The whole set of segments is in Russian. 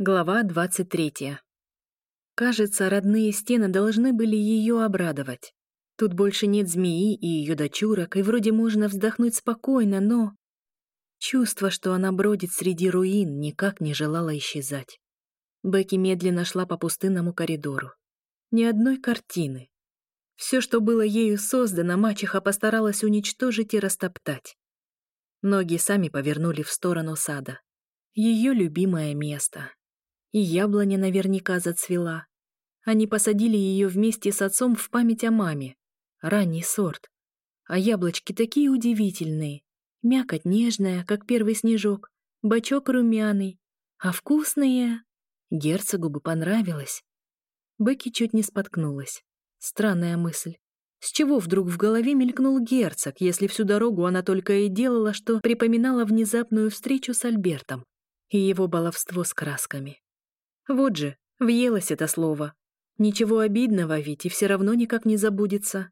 Глава 23. Кажется, родные стены должны были ее обрадовать. Тут больше нет змеи и ее дочурок, и вроде можно вздохнуть спокойно, но... Чувство, что она бродит среди руин, никак не желало исчезать. Бекки медленно шла по пустынному коридору. Ни одной картины. Все, что было ею создано, мачеха постаралась уничтожить и растоптать. Ноги сами повернули в сторону сада. Ее любимое место и яблоня наверняка зацвела. Они посадили ее вместе с отцом в память о маме. Ранний сорт. А яблочки такие удивительные. Мякоть нежная, как первый снежок, Бочок румяный. А вкусные... Герцогу бы понравилось. Бекки чуть не споткнулась. Странная мысль. С чего вдруг в голове мелькнул герцог, если всю дорогу она только и делала, что припоминала внезапную встречу с Альбертом и его баловство с красками? Вот же, въелось это слово. Ничего обидного ведь и все равно никак не забудется.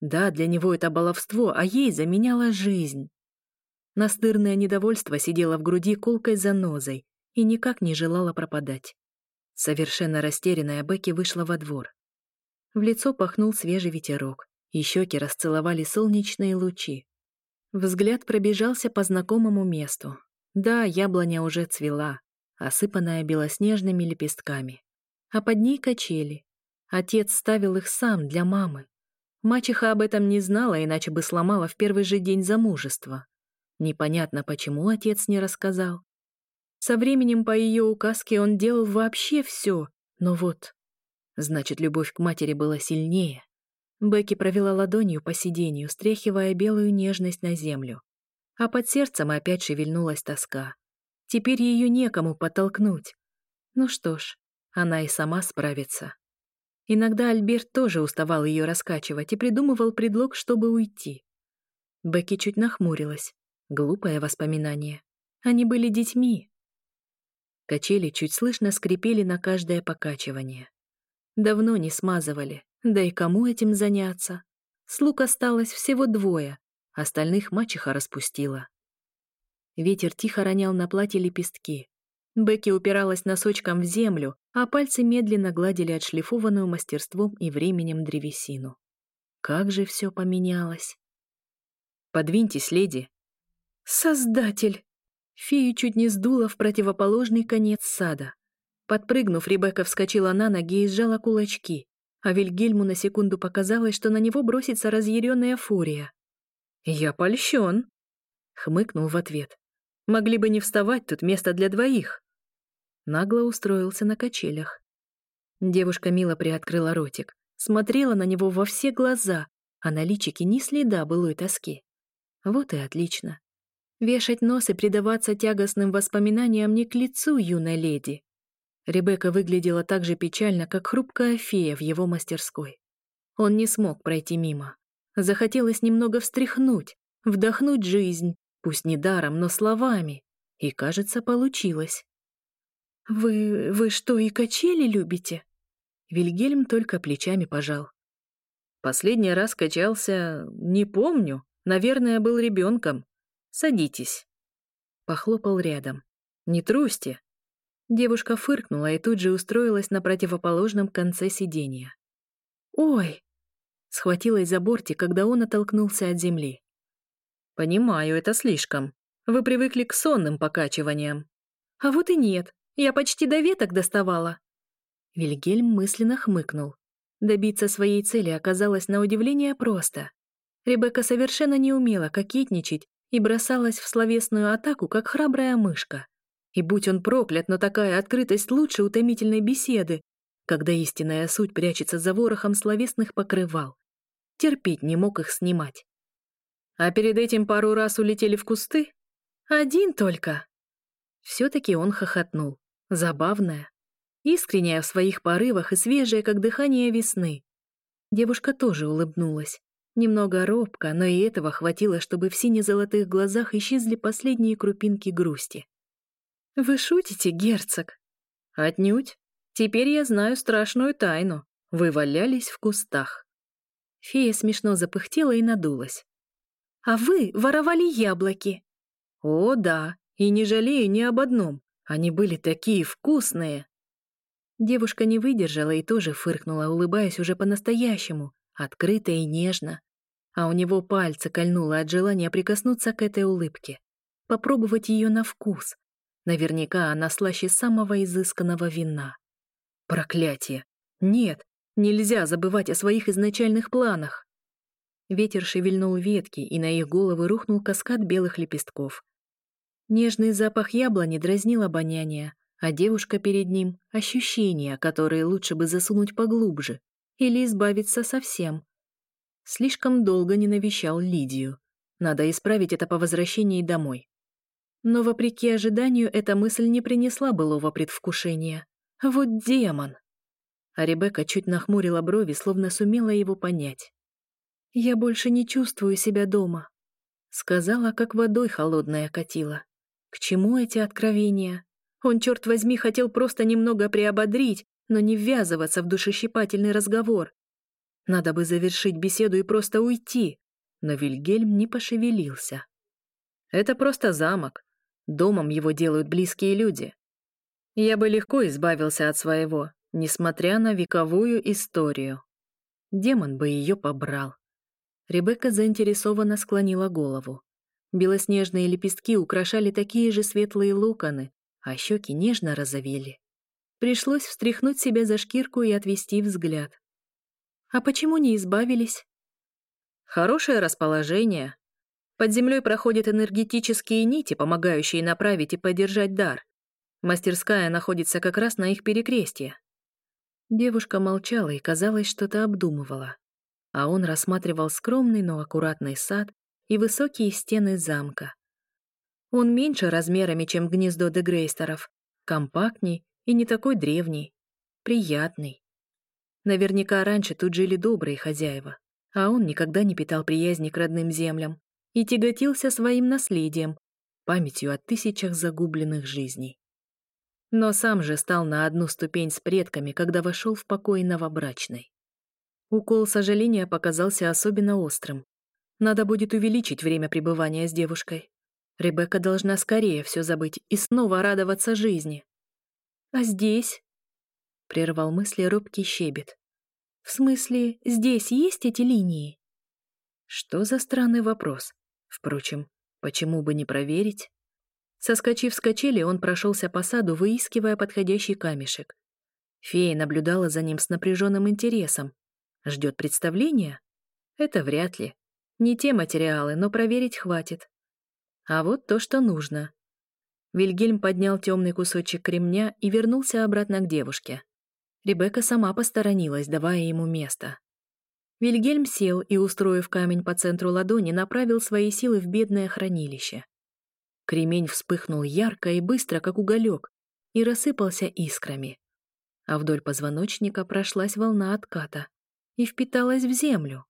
Да, для него это баловство, а ей заменяла жизнь. Настырное недовольство сидело в груди колкой за занозой и никак не желало пропадать. Совершенно растерянная Бекки вышла во двор. В лицо пахнул свежий ветерок, и щеки расцеловали солнечные лучи. Взгляд пробежался по знакомому месту. Да, яблоня уже цвела, осыпанная белоснежными лепестками. А под ней качели. Отец ставил их сам для мамы. Мачеха об этом не знала, иначе бы сломала в первый же день замужества. Непонятно, почему отец не рассказал. Со временем по ее указке он делал вообще все, но вот... Значит, любовь к матери была сильнее. Бекки провела ладонью по сиденью, стряхивая белую нежность на землю. А под сердцем опять шевельнулась тоска. Теперь ее некому подтолкнуть. Ну что ж, она и сама справится. Иногда Альберт тоже уставал ее раскачивать и придумывал предлог, чтобы уйти. Бекки чуть нахмурилась. Глупое воспоминание. Они были детьми. Качели чуть слышно скрипели на каждое покачивание. Давно не смазывали, да и кому этим заняться? Слуг осталось всего двое, остальных мачеха распустила. Ветер тихо ронял на платье лепестки. Бекки упиралась носочком в землю, а пальцы медленно гладили отшлифованную мастерством и временем древесину. Как же все поменялось! «Подвиньтесь, леди!» «Создатель!» Фею чуть не сдуло в противоположный конец сада. Подпрыгнув, Ребекка вскочила на ноги и сжала кулачки, а Вильгельму на секунду показалось, что на него бросится разъяренная фурия. «Я польщен!» — хмыкнул в ответ. Могли бы не вставать, тут место для двоих. Нагло устроился на качелях. Девушка мило приоткрыла ротик, смотрела на него во все глаза, а на личике ни следа былой тоски. Вот и отлично. Вешать нос и предаваться тягостным воспоминаниям не к лицу юной леди. Ребекка выглядела так же печально, как хрупкая фея в его мастерской. Он не смог пройти мимо. Захотелось немного встряхнуть, вдохнуть жизнь, пусть не даром, но словами, и, кажется, получилось. «Вы... вы что, и качели любите?» Вильгельм только плечами пожал. «Последний раз качался... не помню. Наверное, был ребенком. Садитесь». Похлопал рядом. «Не трусьте». Девушка фыркнула и тут же устроилась на противоположном конце сиденья. «Ой!» Схватилась за бортик, когда он оттолкнулся от земли. Понимаю, это слишком. Вы привыкли к сонным покачиваниям. А вот и нет. Я почти до веток доставала. Вильгельм мысленно хмыкнул. Добиться своей цели оказалось на удивление просто. Ребекка совершенно не умела кокетничать и бросалась в словесную атаку, как храбрая мышка. И будь он проклят, но такая открытость лучше утомительной беседы, когда истинная суть прячется за ворохом словесных покрывал. Терпеть не мог их снимать. А перед этим пару раз улетели в кусты? Один только!» Все-таки он хохотнул. Забавная. Искренняя в своих порывах и свежая, как дыхание весны. Девушка тоже улыбнулась. Немного робко, но и этого хватило, чтобы в сине-золотых глазах исчезли последние крупинки грусти. «Вы шутите, герцог?» «Отнюдь. Теперь я знаю страшную тайну. Вы валялись в кустах». Фея смешно запыхтела и надулась а вы воровали яблоки». «О, да, и не жалею ни об одном. Они были такие вкусные». Девушка не выдержала и тоже фыркнула, улыбаясь уже по-настоящему, открыто и нежно. А у него пальцы кольнуло от желания прикоснуться к этой улыбке, попробовать ее на вкус. Наверняка она слаще самого изысканного вина. Проклятие! Нет, нельзя забывать о своих изначальных планах. Ветер шевельнул ветки, и на их головы рухнул каскад белых лепестков. Нежный запах яблони дразнил обоняние, а девушка перед ним — ощущения, которые лучше бы засунуть поглубже или избавиться совсем. Слишком долго не навещал Лидию. Надо исправить это по возвращении домой. Но, вопреки ожиданию, эта мысль не принесла былого предвкушения. Вот демон! А Ребекка чуть нахмурила брови, словно сумела его понять. «Я больше не чувствую себя дома», — сказала, как водой холодная катила. К чему эти откровения? Он, черт возьми, хотел просто немного приободрить, но не ввязываться в душещипательный разговор. Надо бы завершить беседу и просто уйти. Но Вильгельм не пошевелился. Это просто замок. Домом его делают близкие люди. Я бы легко избавился от своего, несмотря на вековую историю. Демон бы ее побрал. Ребекка заинтересованно склонила голову. Белоснежные лепестки украшали такие же светлые локоны, а щеки нежно розовели. Пришлось встряхнуть себя за шкирку и отвести взгляд. А почему не избавились? Хорошее расположение. Под землей проходят энергетические нити, помогающие направить и поддержать дар. Мастерская находится как раз на их перекрестье. Девушка молчала и, казалось, что-то обдумывала а он рассматривал скромный, но аккуратный сад и высокие стены замка. Он меньше размерами, чем гнездо Дегрейстеров, компактней и не такой древний, приятный. Наверняка раньше тут жили добрые хозяева, а он никогда не питал приязни к родным землям и тяготился своим наследием, памятью о тысячах загубленных жизней. Но сам же стал на одну ступень с предками, когда вошел в покой новобрачной. Укол сожаления показался особенно острым. Надо будет увеличить время пребывания с девушкой. Ребекка должна скорее все забыть и снова радоваться жизни. «А здесь?» — прервал мысли робкий щебет. «В смысле, здесь есть эти линии?» Что за странный вопрос? Впрочем, почему бы не проверить? Соскочив с качели, он прошелся по саду, выискивая подходящий камешек. Фея наблюдала за ним с напряженным интересом, Ждет представление? Это вряд ли. Не те материалы, но проверить хватит. А вот то, что нужно. Вильгельм поднял темный кусочек кремня и вернулся обратно к девушке. Ребекка сама посторонилась, давая ему место. Вильгельм сел и, устроив камень по центру ладони, направил свои силы в бедное хранилище. Кремень вспыхнул ярко и быстро, как уголек, и рассыпался искрами. А вдоль позвоночника прошлась волна отката, и впиталась в землю.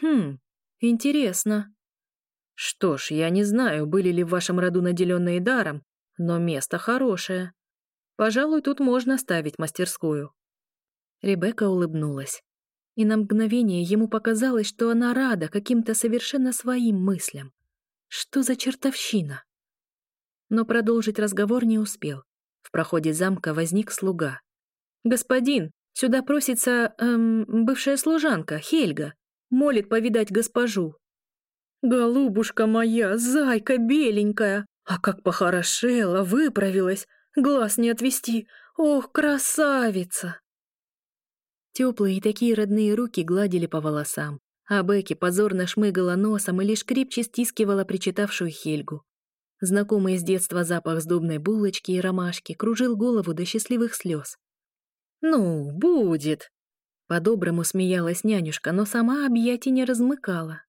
Хм, интересно. Что ж, я не знаю, были ли в вашем роду наделенные даром, но место хорошее. Пожалуй, тут можно ставить мастерскую. Ребекка улыбнулась. И на мгновение ему показалось, что она рада каким-то совершенно своим мыслям. Что за чертовщина? Но продолжить разговор не успел. В проходе замка возник слуга. «Господин, Сюда просится, эм, бывшая служанка, Хельга. Молит повидать госпожу». «Голубушка моя, зайка беленькая! А как похорошела, выправилась! Глаз не отвести! Ох, красавица!» Теплые и такие родные руки гладили по волосам, а Бекки позорно шмыгала носом и лишь крепче стискивала причитавшую Хельгу. Знакомый с детства запах сдобной булочки и ромашки кружил голову до счастливых слез. «Ну, будет!» По-доброму смеялась нянюшка, но сама объятий не размыкала.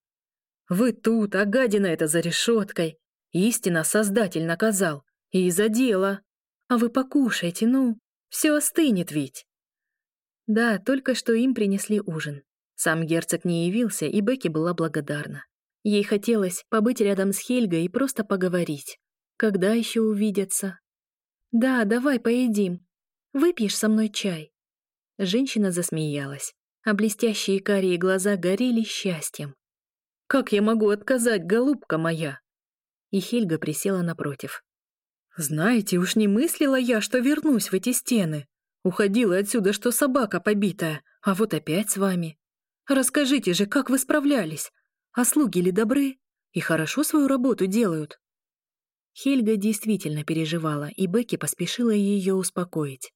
«Вы тут, а гадина это за решеткой! Истина создатель наказал, и за дело! А вы покушайте, ну, все остынет ведь!» Да, только что им принесли ужин. Сам герцог не явился, и Бекки была благодарна. Ей хотелось побыть рядом с Хельгой и просто поговорить. Когда еще увидятся? «Да, давай поедим», Выпьешь со мной чай». Женщина засмеялась, а блестящие карие глаза горели счастьем. «Как я могу отказать, голубка моя?» И Хельга присела напротив. «Знаете, уж не мыслила я, что вернусь в эти стены. Уходила отсюда, что собака побитая, а вот опять с вами. Расскажите же, как вы справлялись? А слуги ли добры? И хорошо свою работу делают?» Хельга действительно переживала, и Бекки поспешила ее успокоить.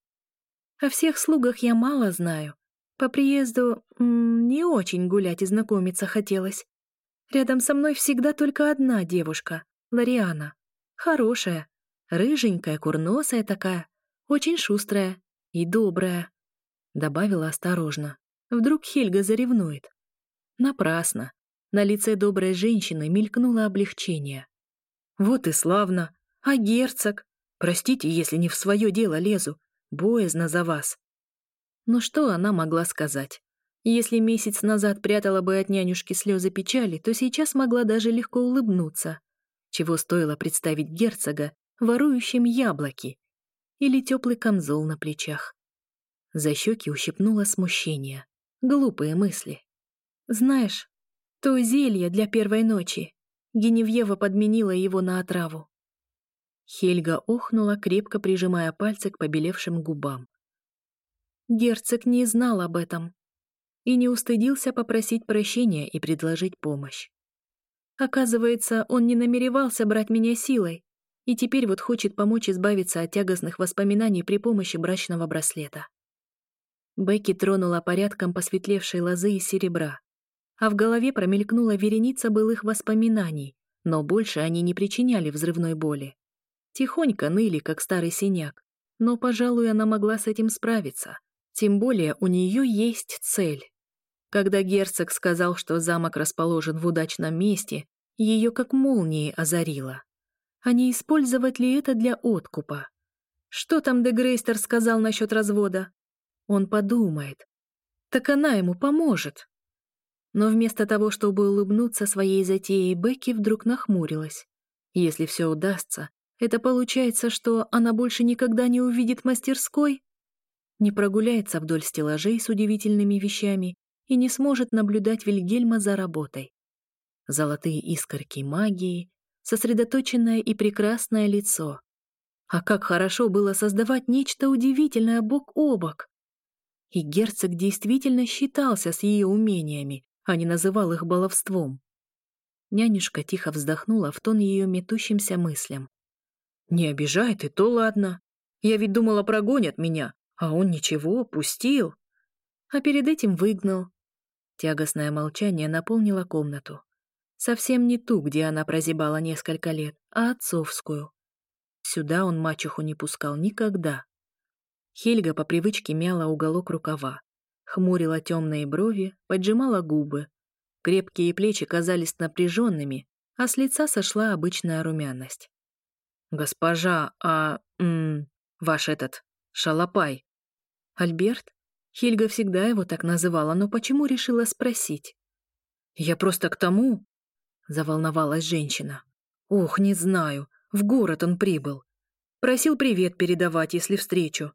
О всех слугах я мало знаю. По приезду не очень гулять и знакомиться хотелось. Рядом со мной всегда только одна девушка — Лариана. Хорошая, рыженькая, курносая такая, очень шустрая и добрая. Добавила осторожно. Вдруг Хельга заревнует. Напрасно. На лице доброй женщины мелькнуло облегчение. «Вот и славно! А герцог? Простите, если не в свое дело лезу боязно за вас». Но что она могла сказать? Если месяц назад прятала бы от нянюшки слезы печали, то сейчас могла даже легко улыбнуться. Чего стоило представить герцога, ворующим яблоки или теплый камзол на плечах. За щеки ущипнуло смущение. Глупые мысли. «Знаешь, то зелье для первой ночи». Геневьева подменила его на отраву. Хельга охнула, крепко прижимая пальцы к побелевшим губам. Герцог не знал об этом и не устыдился попросить прощения и предложить помощь. Оказывается, он не намеревался брать меня силой, и теперь вот хочет помочь избавиться от тягостных воспоминаний при помощи брачного браслета. Бекки тронула порядком посветлевшей лозы и серебра, а в голове промелькнула вереница былых воспоминаний, но больше они не причиняли взрывной боли тихонько ныли, как старый синяк. Но, пожалуй, она могла с этим справиться. Тем более у нее есть цель. Когда герцог сказал, что замок расположен в удачном месте, ее как молнией озарило. А не использовать ли это для откупа? Что там Дегрейстер сказал насчет развода? Он подумает. Так она ему поможет. Но вместо того, чтобы улыбнуться своей затеей, Бекки вдруг нахмурилась. Если все удастся, это получается, что она больше никогда не увидит мастерской? Не прогуляется вдоль стеллажей с удивительными вещами и не сможет наблюдать Вильгельма за работой. Золотые искорки магии, сосредоточенное и прекрасное лицо. А как хорошо было создавать нечто удивительное бок о бок! И герцог действительно считался с ее умениями, а не называл их баловством. Нянюшка тихо вздохнула в тон ее метущимся мыслям. Не обижает и то ладно. Я ведь думала, прогонят меня, а он ничего, пустил. А перед этим выгнал. Тягостное молчание наполнило комнату. Совсем не ту, где она прозябала несколько лет, а отцовскую. Сюда он мачеху не пускал никогда. Хельга по привычке мяла уголок рукава, хмурила темные брови, поджимала губы. Крепкие плечи казались напряженными, а с лица сошла обычная румяность. «Госпожа, а... М, ваш этот... Шалопай». «Альберт?» Хильга всегда его так называла, но почему решила спросить? «Я просто к тому...» — заволновалась женщина. «Ох, не знаю. В город он прибыл. Просил привет передавать, если встречу.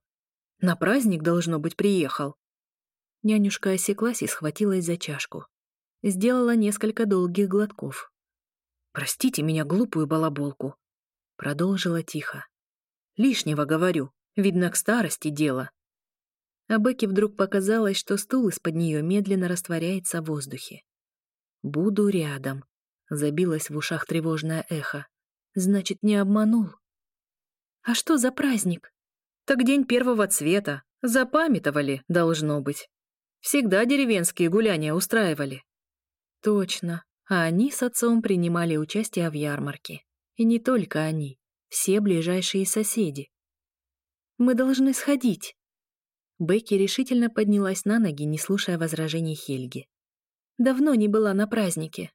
На праздник, должно быть, приехал». Нянюшка осеклась и схватилась за чашку. Сделала несколько долгих глотков. «Простите меня, глупую балаболку», Продолжила тихо. «Лишнего говорю, видно, к старости дело». А Бекке вдруг показалось, что стул из-под нее медленно растворяется в воздухе. «Буду рядом», — забилось в ушах тревожное эхо. «Значит, не обманул». «А что за праздник?» «Так день первого цвета. Запамятовали, должно быть. Всегда деревенские гуляния устраивали». «Точно. А они с отцом принимали участие в ярмарке. И не только они, все ближайшие соседи. Мы должны сходить. Бекки решительно поднялась на ноги, не слушая возражений Хельги. Давно не была на празднике.